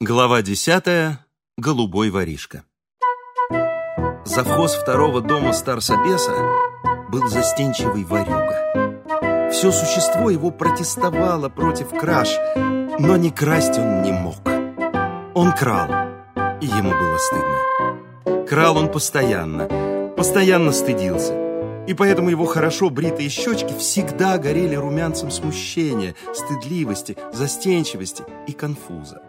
Глава десятая. Голубой воришка. Завхоз второго дома старсобеса был застенчивый ворюга. Все существо его протестовало против краж, но не красть он не мог. Он крал, и ему было стыдно. Крал он постоянно, постоянно стыдился. И поэтому его хорошо бритые щечки всегда горели румянцем смущения, стыдливости, застенчивости и конфуза.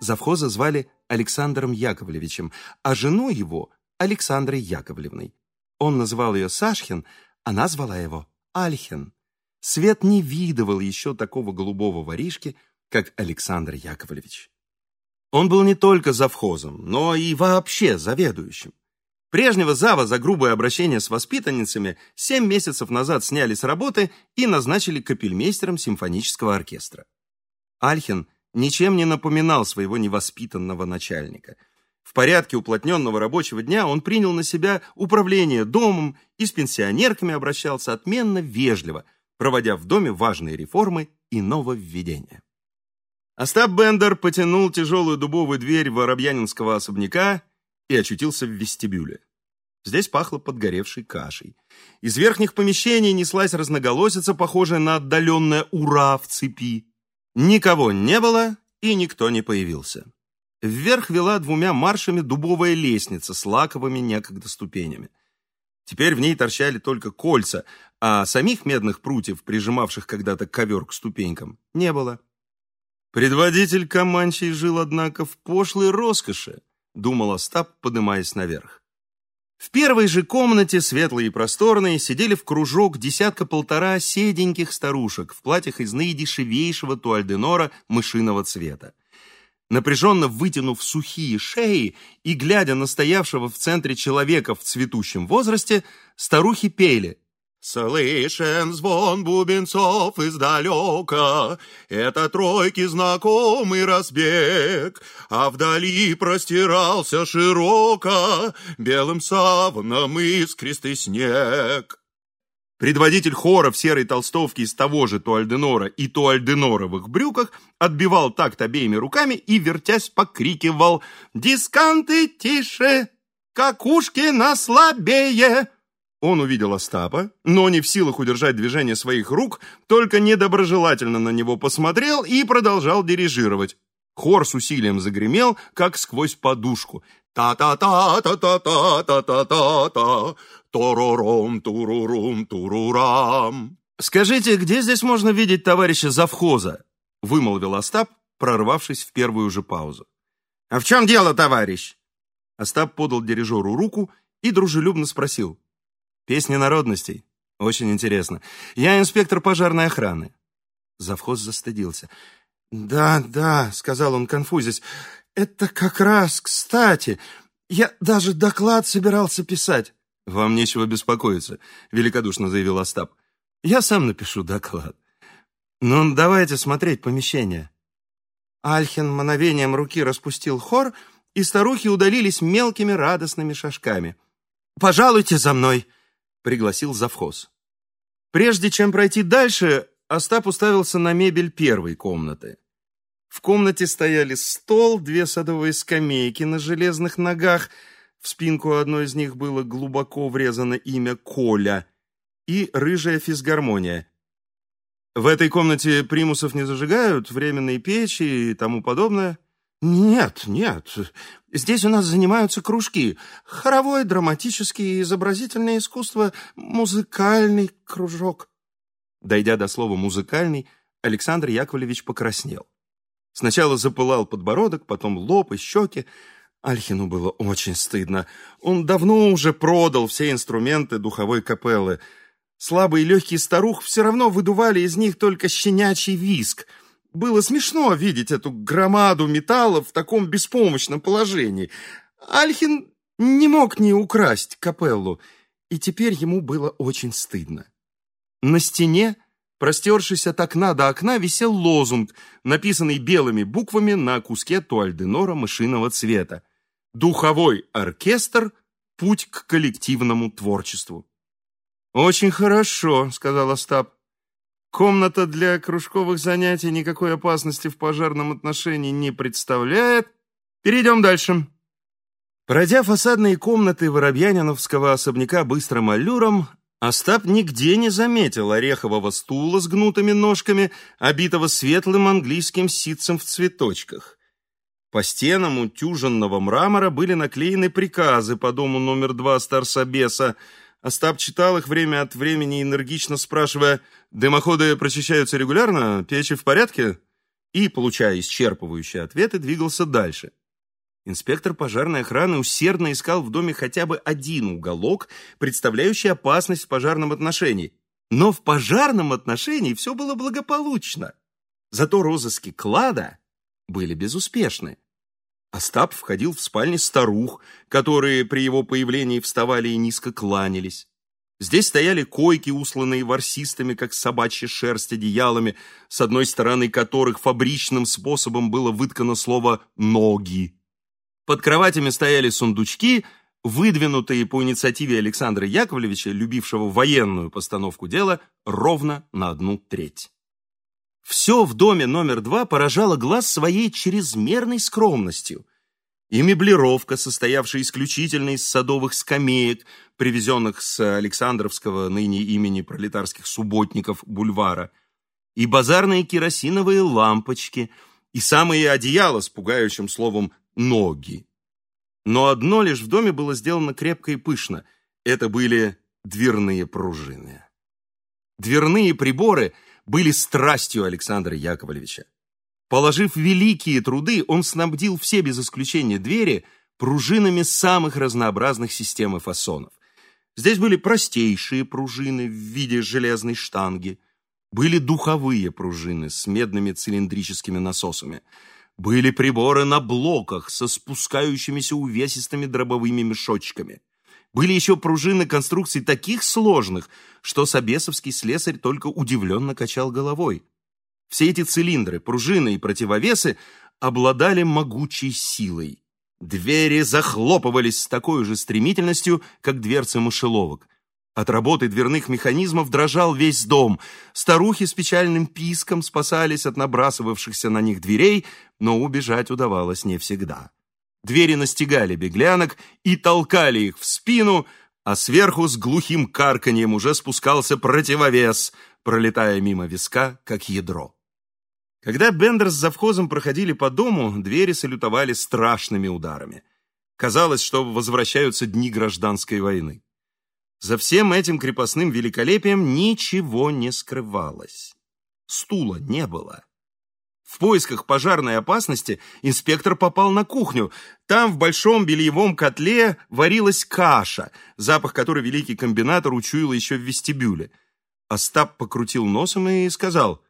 Завхоза звали Александром Яковлевичем, а жену его – Александрой Яковлевной. Он называл ее Сашхин, она звала его Альхин. Свет не видывал еще такого голубого воришки, как Александр Яковлевич. Он был не только завхозом, но и вообще заведующим. Прежнего зава за грубое обращение с воспитанницами семь месяцев назад сняли с работы и назначили капельмейстером симфонического оркестра. Альхин ничем не напоминал своего невоспитанного начальника. В порядке уплотненного рабочего дня он принял на себя управление домом и с пенсионерками обращался отменно вежливо, проводя в доме важные реформы и нововведения. Остап Бендер потянул тяжелую дубовую дверь воробьянинского особняка и очутился в вестибюле. Здесь пахло подгоревшей кашей. Из верхних помещений неслась разноголосица, похожая на отдаленное «Ура!» в цепи. Никого не было, и никто не появился. Вверх вела двумя маршами дубовая лестница с лаковыми некогда ступенями. Теперь в ней торчали только кольца, а самих медных прутьев, прижимавших когда-то ковер к ступенькам, не было. Предводитель Каманчей жил, однако, в пошлой роскоши думал Остап, поднимаясь наверх. В первой же комнате, светлой и просторной, сидели в кружок десятка-полтора седеньких старушек в платьях из наидешевейшего туальденора мышиного цвета. Напряженно вытянув сухие шеи и глядя на стоявшего в центре человека в цветущем возрасте, старухи пели Слышен звон бубенцов издалека, Это тройки знакомый разбег, А вдали простирался широко Белым саваном искристый снег. Предводитель хора в серой толстовке из того же туальденора и туальденоровых брюках отбивал такт обеими руками и, вертясь, покрикивал «Дисканты тише, какушки на слабее!» Он увидел Остапа, но не в силах удержать движение своих рук, только недоброжелательно на него посмотрел и продолжал дирижировать. Хор с усилием загремел, как сквозь подушку. Та-та-та-та-та-та-та-та-та, торором, турурум, турурам. «Скажите, где здесь можно видеть товарища завхоза?» вымолвил Остап, прорвавшись в первую же паузу. «А в чем дело, товарищ?» Остап подал дирижеру руку и дружелюбно спросил. Песни народностей. Очень интересно. Я инспектор пожарной охраны. Завхоз застыдился. «Да, да», — сказал он, конфузясь, — «это как раз кстати. Я даже доклад собирался писать». «Вам нечего беспокоиться», — великодушно заявил Остап. «Я сам напишу доклад. Ну, давайте смотреть помещение». Альхин мановением руки распустил хор, и старухи удалились мелкими радостными шажками. «Пожалуйте за мной», пригласил завхоз. Прежде чем пройти дальше, Остап уставился на мебель первой комнаты. В комнате стояли стол, две садовые скамейки на железных ногах, в спинку одной из них было глубоко врезано имя Коля и рыжая физгармония. В этой комнате примусов не зажигают, временные печи и тому подобное. «Нет, нет, здесь у нас занимаются кружки. Хоровое, драматическое, изобразительное искусство, музыкальный кружок». Дойдя до слова «музыкальный», Александр Яковлевич покраснел. Сначала запылал подбородок, потом лоб и щеки. Альхину было очень стыдно. Он давно уже продал все инструменты духовой капеллы. Слабые и легкие старух все равно выдували из них только щенячий виск — было смешно видеть эту громаду металла в таком беспомощном положении. Альхин не мог не украсть капеллу, и теперь ему было очень стыдно. На стене, простершись от окна до окна, висел лозунг, написанный белыми буквами на куске туальденора мышиного цвета. «Духовой оркестр. Путь к коллективному творчеству». «Очень хорошо», — сказал Остап. Комната для кружковых занятий никакой опасности в пожарном отношении не представляет. Перейдем дальше. Пройдя фасадные комнаты Воробьяниновского особняка быстрым аллюром, Остап нигде не заметил орехового стула с гнутыми ножками, обитого светлым английским ситцем в цветочках. По стенам утюженного мрамора были наклеены приказы по дому номер два Старсобеса. Остап читал их время от времени, энергично спрашивая, «Дымоходы прочищаются регулярно? Печи в порядке?» И, получая исчерпывающие ответы, двигался дальше. Инспектор пожарной охраны усердно искал в доме хотя бы один уголок, представляющий опасность в пожарном отношении. Но в пожарном отношении все было благополучно. Зато розыски клада были безуспешны. Остап входил в спальни старух, которые при его появлении вставали и низко кланялись. Здесь стояли койки, усланные ворсистыми, как собачья шерсть, одеялами, с одной стороны которых фабричным способом было выткано слово «ноги». Под кроватями стояли сундучки, выдвинутые по инициативе Александра Яковлевича, любившего военную постановку дела, ровно на одну треть. Все в доме номер два поражало глаз своей чрезмерной скромностью. И меблировка, состоявшая исключительно из садовых скамеек, привезенных с Александровского ныне имени пролетарских субботников бульвара, и базарные керосиновые лампочки, и самые одеяла с пугающим словом ноги. Но одно лишь в доме было сделано крепко и пышно. Это были дверные пружины. Дверные приборы были страстью Александра Яковлевича. Положив великие труды, он снабдил все без исключения двери пружинами самых разнообразных систем и фасонов. Здесь были простейшие пружины в виде железной штанги, были духовые пружины с медными цилиндрическими насосами – были приборы на блоках со спускающимися увесистыми дробовыми мешочками. Были еще пружины конструкций таких сложных, что Собесовский слесарь только удивленно качал головой. Все эти цилиндры, пружины и противовесы обладали могучей силой. Двери захлопывались с такой же стремительностью, как дверцы мышеловок. От работы дверных механизмов дрожал весь дом. Старухи с печальным писком спасались от набрасывавшихся на них дверей, но убежать удавалось не всегда. Двери настигали беглянок и толкали их в спину, а сверху с глухим карканьем уже спускался противовес, пролетая мимо виска, как ядро. Когда Бендер с завхозом проходили по дому, двери салютовали страшными ударами. Казалось, что возвращаются дни гражданской войны. За всем этим крепостным великолепием ничего не скрывалось. Стула не было. В поисках пожарной опасности инспектор попал на кухню. Там в большом бельевом котле варилась каша, запах которой великий комбинатор учуял еще в вестибюле. Остап покрутил носом и сказал,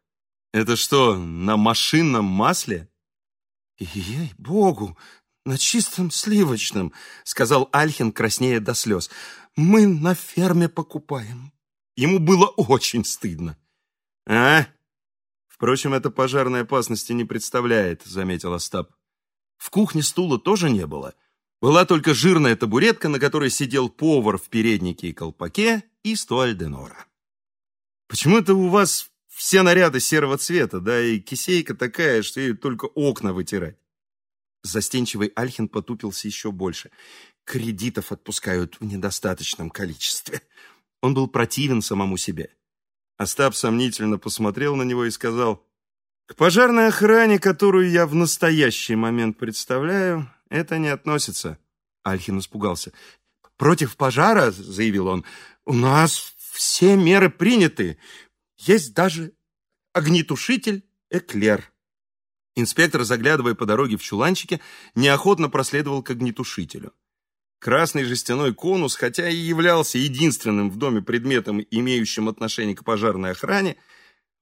«Это что, на машинном масле?» «Ей-богу, на чистом сливочном», — сказал Альхин, краснея до слез. Мы на ферме покупаем. Ему было очень стыдно. А? Впрочем, это пожарной опасности не представляет, заметил Остап. В кухне стула тоже не было. Была только жирная табуретка, на которой сидел повар в переднике и колпаке, и стуаль де нора. Почему-то у вас все наряды серого цвета, да и кисейка такая, что ей только окна вытирать. Застенчивый Альхин потупился еще больше кредитов отпускают в недостаточном количестве. Он был противен самому себе. Остап сомнительно посмотрел на него и сказал, «К пожарной охране, которую я в настоящий момент представляю, это не относится». Альхин испугался. «Против пожара, — заявил он, — у нас все меры приняты. Есть даже огнетушитель «Эклер». Инспектор, заглядывая по дороге в чуланчике, неохотно проследовал к огнетушителю. Красный жестяной конус, хотя и являлся единственным в доме предметом, имеющим отношение к пожарной охране,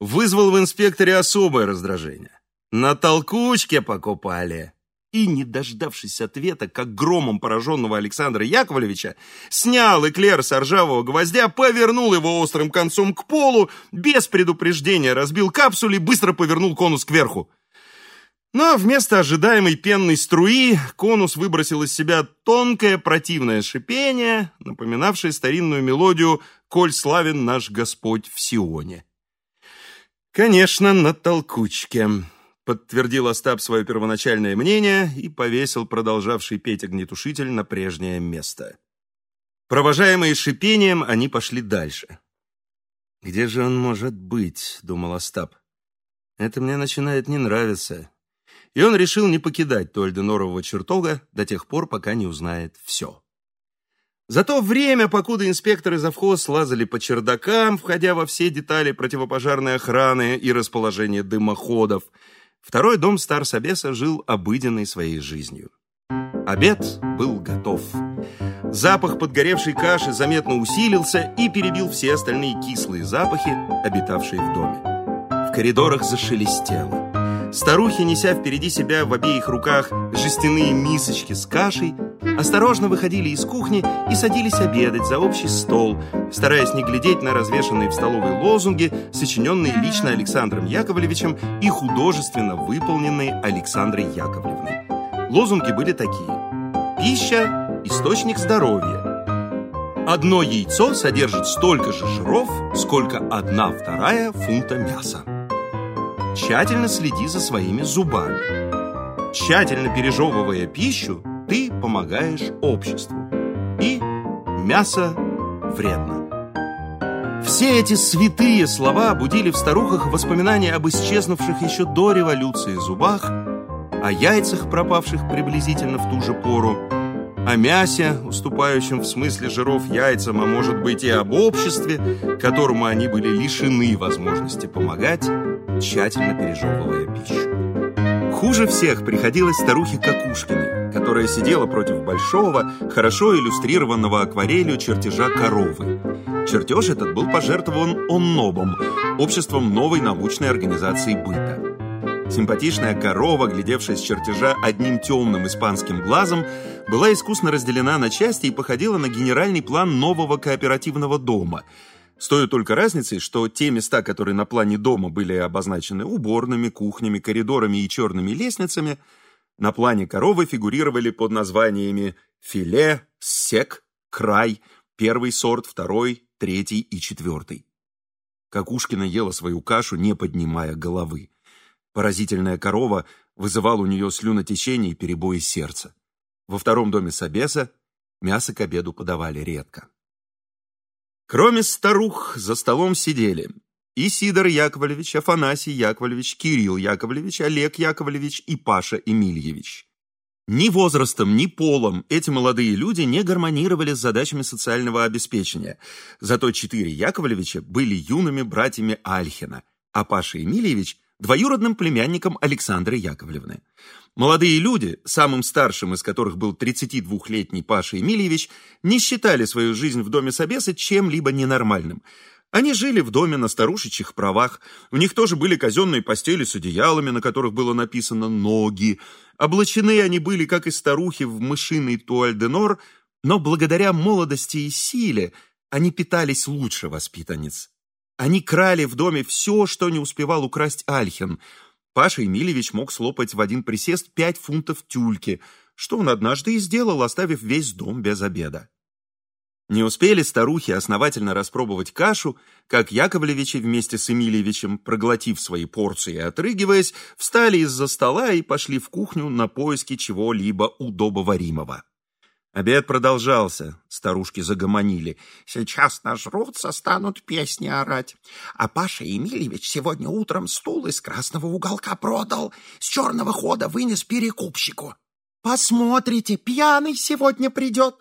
вызвал в инспекторе особое раздражение. На толкучке покупали. И, не дождавшись ответа, как громом пораженного Александра Яковлевича, снял эклер с ржавого гвоздя, повернул его острым концом к полу, без предупреждения разбил капсуль и быстро повернул конус кверху. Но вместо ожидаемой пенной струи конус выбросил из себя тонкое противное шипение, напоминавшее старинную мелодию «Коль славен наш Господь в Сионе». Конечно, на толкучке, подтвердил Остап свое первоначальное мнение и повесил продолжавший петь огнетушитель на прежнее место. Провожаемые шипением, они пошли дальше. «Где же он может быть?» — думал Остап. «Это мне начинает не нравиться». И он решил не покидать Тольденорового чертога до тех пор, пока не узнает все. За то время, покуда инспекторы завхоз лазали по чердакам, входя во все детали противопожарной охраны и расположения дымоходов, второй дом Старсобеса жил обыденной своей жизнью. Обед был готов. Запах подгоревшей каши заметно усилился и перебил все остальные кислые запахи, обитавшие в доме. В коридорах зашелестело. Старухи, неся впереди себя в обеих руках жестяные мисочки с кашей, осторожно выходили из кухни и садились обедать за общий стол, стараясь не глядеть на развешанные в столовой лозунги, сочиненные лично Александром Яковлевичем и художественно выполненные Александрой Яковлевной. Лозунги были такие. Пища – источник здоровья. Одно яйцо содержит столько же жиров, сколько одна вторая фунта мяса. Тщательно следи за своими зубами. Тщательно пережевывая пищу, ты помогаешь обществу. И мясо вредно. Все эти святые слова будили в старухах воспоминания об исчезнувших еще до революции зубах, о яйцах, пропавших приблизительно в ту же пору, о мясе, уступающем в смысле жиров яйцам, а может быть и об обществе, которому они были лишены возможности помогать, тщательно пережевывая пищу. Хуже всех приходилось старухе Какушкиной, которая сидела против большого, хорошо иллюстрированного акварелью чертежа коровы. Чертеж этот был пожертвован ОННОБом, обществом новой научной организации быта. Симпатичная корова, глядевшая с чертежа одним темным испанским глазом, была искусно разделена на части и походила на генеральный план нового кооперативного дома – с той только разницей, что те места, которые на плане дома были обозначены уборными, кухнями, коридорами и черными лестницами, на плане коровы фигурировали под названиями филе, сек, край, первый сорт, второй, третий и четвертый. Какушкина ела свою кашу, не поднимая головы. Поразительная корова вызывала у нее слюнотечение и перебои сердца. Во втором доме Собеса мясо к обеду подавали редко. Кроме старух, за столом сидели и Сидор Яковлевич, Афанасий Яковлевич, Кирилл Яковлевич, Олег Яковлевич и Паша Эмильевич. Ни возрастом, ни полом эти молодые люди не гармонировали с задачами социального обеспечения. Зато четыре Яковлевича были юными братьями Альхина, а Паша Эмильевич – двоюродным племянником Александры Яковлевны. Молодые люди, самым старшим из которых был 32-летний Паша Емельевич, не считали свою жизнь в доме Собеса чем-либо ненормальным. Они жили в доме на старушечьих правах, у них тоже были казенные постели с одеялами, на которых было написано «ноги». Облачены они были, как и старухи, в мышиный туаль-де-нор, но благодаря молодости и силе они питались лучше воспитанниц. Они крали в доме все, что не успевал украсть Альхин – Паша Емельевич мог слопать в один присест пять фунтов тюльки, что он однажды и сделал, оставив весь дом без обеда. Не успели старухи основательно распробовать кашу, как Яковлевичи вместе с Эмильевичем, проглотив свои порции и отрыгиваясь, встали из-за стола и пошли в кухню на поиски чего-либо удобоваримого. Обед продолжался, старушки загомонили. Сейчас нажрутся, станут песни орать. А Паша Емельевич сегодня утром стул из красного уголка продал, с черного хода вынес перекупщику. Посмотрите, пьяный сегодня придет.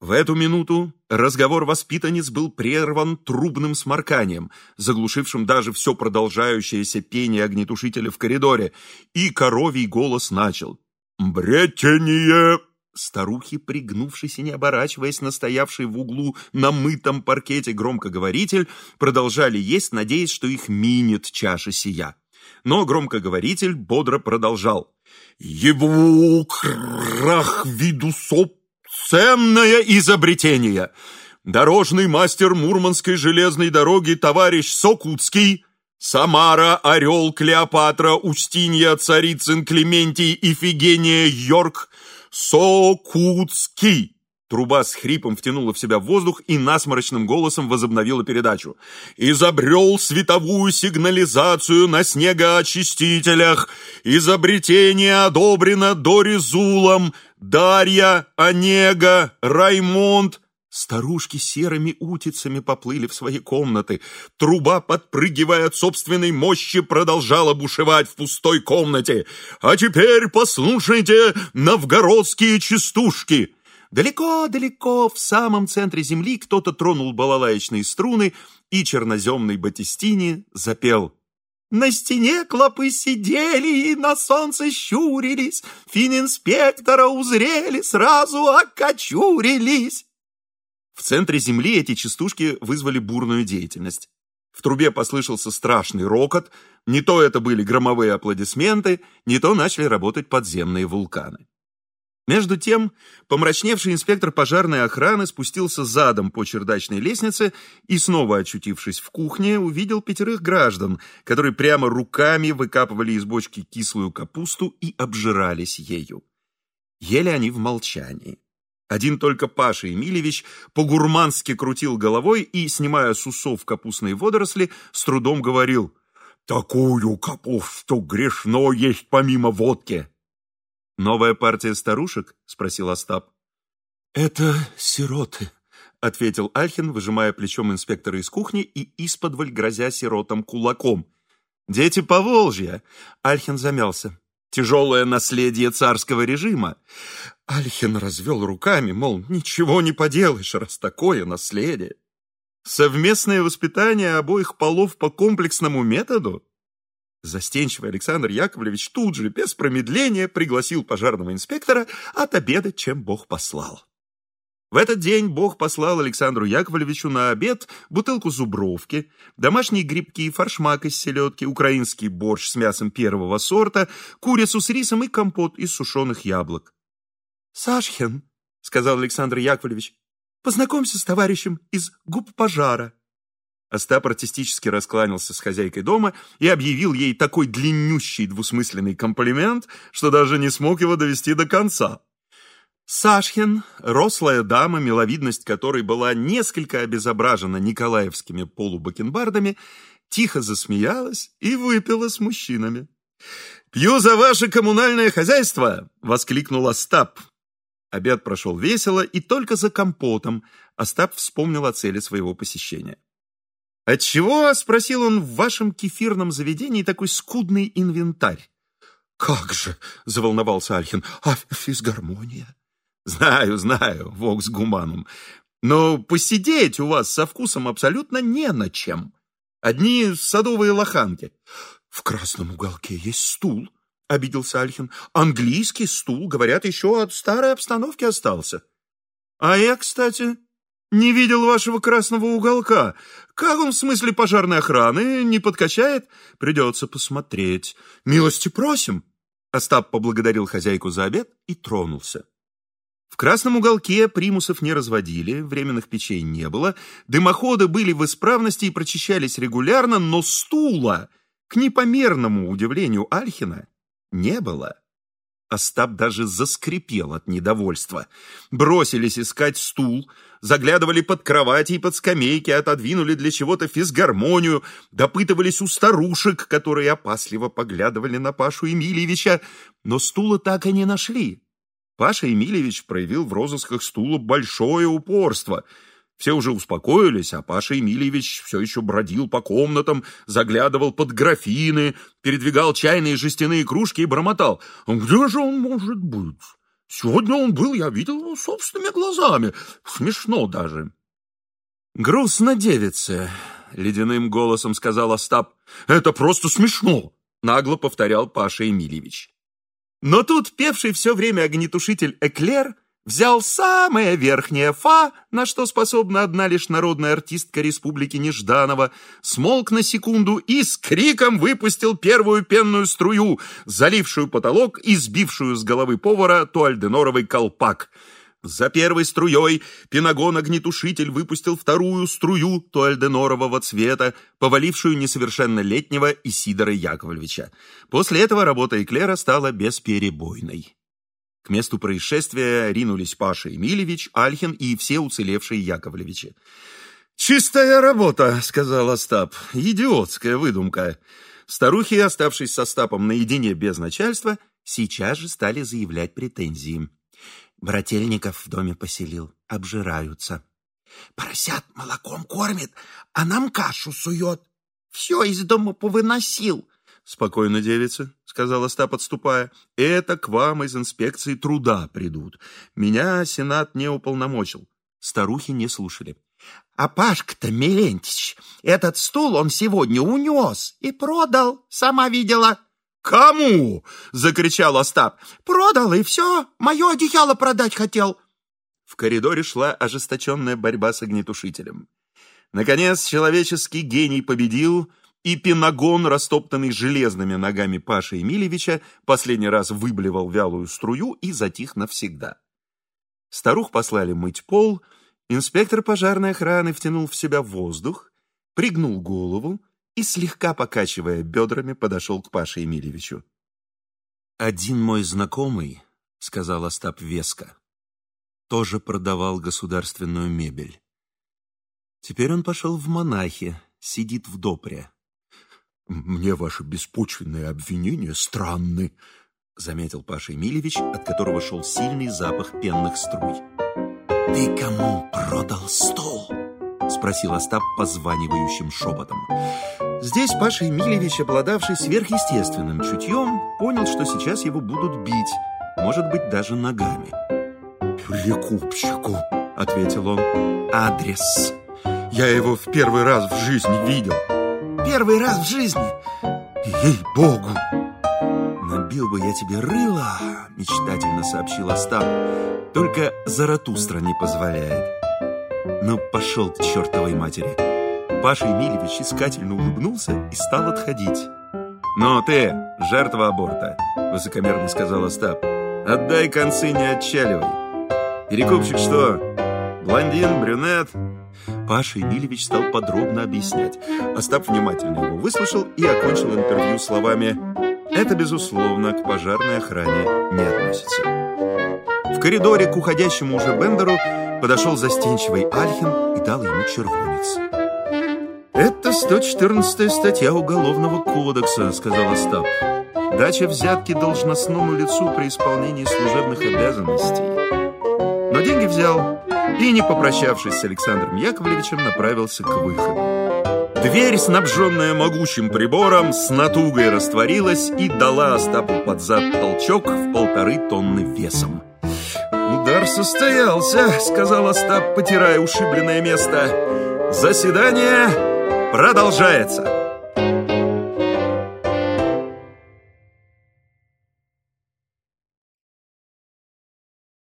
В эту минуту разговор воспитанниц был прерван трубным сморканием, заглушившим даже все продолжающееся пение огнетушителя в коридоре, и коровий голос начал. «Бретение Старухи, пригнувшись и не оборачиваясь на стоявший в углу на мытом паркете громкоговоритель, продолжали есть, надеясь, что их минет чаша сия. Но громкоговоритель бодро продолжал. «Его крах виду соп ценное изобретение! Дорожный мастер Мурманской железной дороги товарищ Сокутский Самара, Орел, Клеопатра, Устинья, Царицын, Клементий, Ифигения, Йорк Сокутский Труба с хрипом втянула в себя воздух и насморочным голосом возобновила передачу. «Изобрел световую сигнализацию на снегоочистителях. Изобретение одобрено Доризулом, Дарья, Онега, Раймонд». Старушки серыми утицами поплыли в свои комнаты. Труба, подпрыгивая от собственной мощи, продолжала бушевать в пустой комнате. «А теперь послушайте новгородские частушки!» Далеко-далеко в самом центре земли кто-то тронул балалаечные струны, и черноземный Батистини запел. На стене клопы сидели и на солнце щурились, Фининспектора узрели, сразу окочурились. В центре земли эти частушки вызвали бурную деятельность. В трубе послышался страшный рокот, не то это были громовые аплодисменты, не то начали работать подземные вулканы. Между тем, помрачневший инспектор пожарной охраны спустился задом по чердачной лестнице и, снова очутившись в кухне, увидел пятерых граждан, которые прямо руками выкапывали из бочки кислую капусту и обжирались ею. Ели они в молчании. Один только Паша Емельевич по-гурмански крутил головой и, снимая с усов капустные водоросли, с трудом говорил «Такую капусту грешно есть помимо водки!» «Новая партия старушек?» — спросил Остап. «Это сироты», — ответил Альхин, выжимая плечом инспектора из кухни и исподволь грозя сиротам кулаком. «Дети Поволжья!» — Альхин замялся. «Тяжелое наследие царского режима». Альхин развел руками, мол, ничего не поделаешь, раз такое наследие. Совместное воспитание обоих полов по комплексному методу? Застенчивый Александр Яковлевич тут же, без промедления, пригласил пожарного инспектора отобедать, чем Бог послал. В этот день Бог послал Александру Яковлевичу на обед бутылку зубровки, домашние грибки форшмак из селедки, украинский борщ с мясом первого сорта, курицу с рисом и компот из сушеных яблок. «Сашхин», — сказал Александр Яковлевич, — «познакомься с товарищем из губ пожара». Остап артистически раскланялся с хозяйкой дома и объявил ей такой длиннющий двусмысленный комплимент, что даже не смог его довести до конца. Сашхин, рослая дама, миловидность которой была несколько обезображена николаевскими полубакенбардами, тихо засмеялась и выпила с мужчинами. «Пью за ваше коммунальное хозяйство!» — воскликнул Остап. Обед прошел весело, и только за компотом Остап вспомнил о цели своего посещения. «Отчего, — спросил он, — в вашем кефирном заведении такой скудный инвентарь?» «Как же!» — заволновался Альхин. «А физгармония?» «Знаю, знаю, вокс гуманум. Но посидеть у вас со вкусом абсолютно не на чем. Одни садовые лоханки». «В красном уголке есть стул», — обиделся Альхин. «Английский стул, говорят, еще от старой обстановки остался». «А я, кстати, не видел вашего красного уголка. Как он в смысле пожарной охраны? Не подкачает? Придется посмотреть. Милости просим. Остап поблагодарил хозяйку за обед и тронулся. В красном уголке примусов не разводили, временных печей не было, дымоходы были в исправности и прочищались регулярно, но стула, к непомерному удивлению Альхина, не было. Остап даже заскрипел от недовольства. Бросились искать стул, заглядывали под кровати и под скамейки, отодвинули для чего-то физгармонию, допытывались у старушек, которые опасливо поглядывали на Пашу Емельевича, но стула так и не нашли. Паша Емельевич проявил в розысках стула большое упорство — все уже успокоились, а Паша Емельевич все еще бродил по комнатам, заглядывал под графины, передвигал чайные жестяные кружки и бормотал. «Где же он может быть? Сегодня он был, я видел его собственными глазами. Смешно даже». «Грустно девица», — ледяным голосом сказал Остап. «Это просто смешно», — нагло повторял Паша Емельевич. Но тут певший все время огнетушитель Эклер — Взял самое верхнее фа, на что способна одна лишь народная артистка республики Нежданова, смолк на секунду и с криком выпустил первую пенную струю, залившую потолок и сбившую с головы повара туальденоровый колпак. За первой струей пенагон-огнетушитель выпустил вторую струю туальденорового цвета, повалившую несовершеннолетнего Исидора Яковлевича. После этого работа Эклера стала бесперебойной. К месту происшествия ринулись Паша Емельевич, Альхин и все уцелевшие Яковлевичи. «Чистая работа», — сказал Остап. «Идиотская выдумка». Старухи, оставшись со Остапом наедине без начальства, сейчас же стали заявлять претензии. Брательников в доме поселил, обжираются. Поросят молоком кормит, а нам кашу сует. Все из дома повыносил. «Спокойно, девица», — сказал Остап, отступая. «Это к вам из инспекции труда придут. Меня Сенат не уполномочил». Старухи не слушали. А Пашка-то, Мелентич, этот стул он сегодня унес и продал, сама видела. «Кому?» — закричал Остап. «Продал, и все. Мое одеяло продать хотел». В коридоре шла ожесточенная борьба с огнетушителем. Наконец, человеческий гений победил, и пенагон, растоптанный железными ногами Паши Емельевича, последний раз выблевал вялую струю и затих навсегда. Старух послали мыть пол — Инспектор пожарной охраны втянул в себя воздух, пригнул голову и, слегка покачивая бедрами, подошел к Паше Емельевичу. «Один мой знакомый, — сказал Остап веско, — тоже продавал государственную мебель. Теперь он пошел в монахи, сидит в допре. «Мне ваши беспочвенные обвинения странны», — заметил Паша Емельевич, от которого шел сильный запах пенных струй. «Ты кому продал стол?» — спросил Остап позванивающим шепотом. Здесь Паша Емельевич, обладавший сверхъестественным чутьем, понял, что сейчас его будут бить, может быть, даже ногами. «Перекупщику», — ответил он. «Адрес. Я его в первый раз в жизни видел». «Первый раз в жизни?» «Ей-богу!» «Набил бы я тебе рыло», — мечтательно сообщил Остап. «Только Заратустра не позволяет». «Ну, пошел к чертовой матери». Паша Емельевич искательно улыбнулся и стал отходить. «Но ты, жертва аборта», — высокомерно сказал Остап. «Отдай концы, не отчаливай. Перекупщик что, блондин, брюнет?» Паша Емельевич стал подробно объяснять. Остап внимательно его выслушал и окончил интервью словами это, безусловно, к пожарной охране не относится. В коридоре к уходящему уже Бендеру подошел застенчивый Альхин и дал ему червонец. «Это 114 статья Уголовного кодекса», — сказал Остап. «Дача взятки должностному лицу при исполнении служебных обязанностей». Но деньги взял и, не попрощавшись с Александром Яковлевичем, направился к выходу. Дверь, снабженная могучим прибором, с натугой растворилась и дала Остапу под зад толчок в полторы тонны весом. «Удар состоялся», — сказал Остап, потирая ушибленное место. «Заседание продолжается».